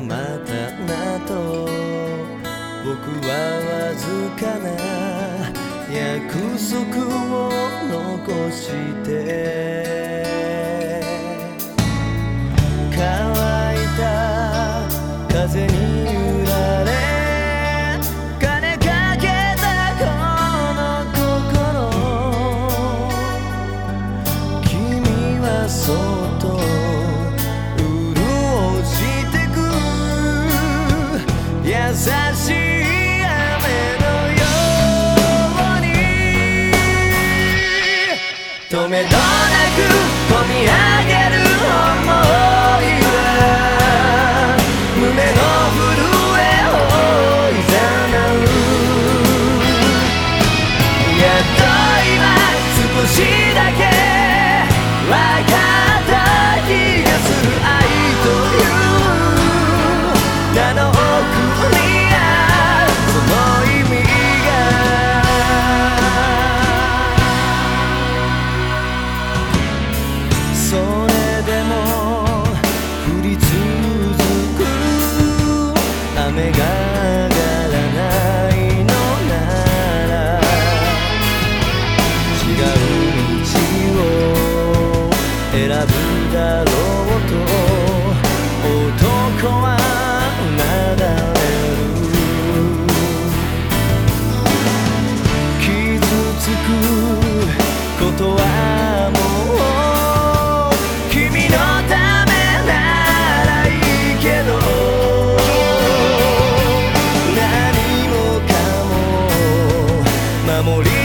またなと。僕はわずかな約束を残して。止めどなく込み上げる想い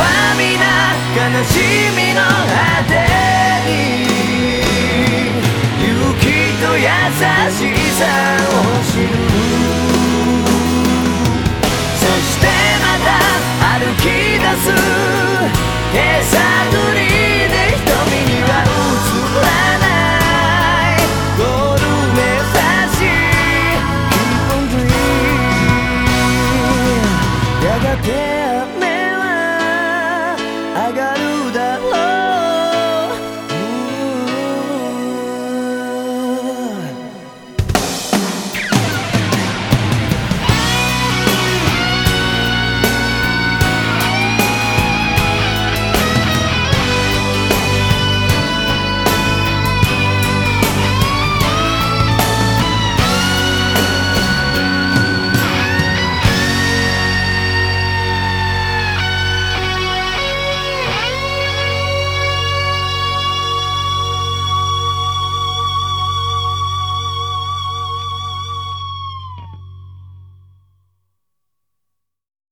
は皆悲しみの果てに勇気と優しさを知る。そしてまた歩き出す手探りで瞳には映らないゴールやがて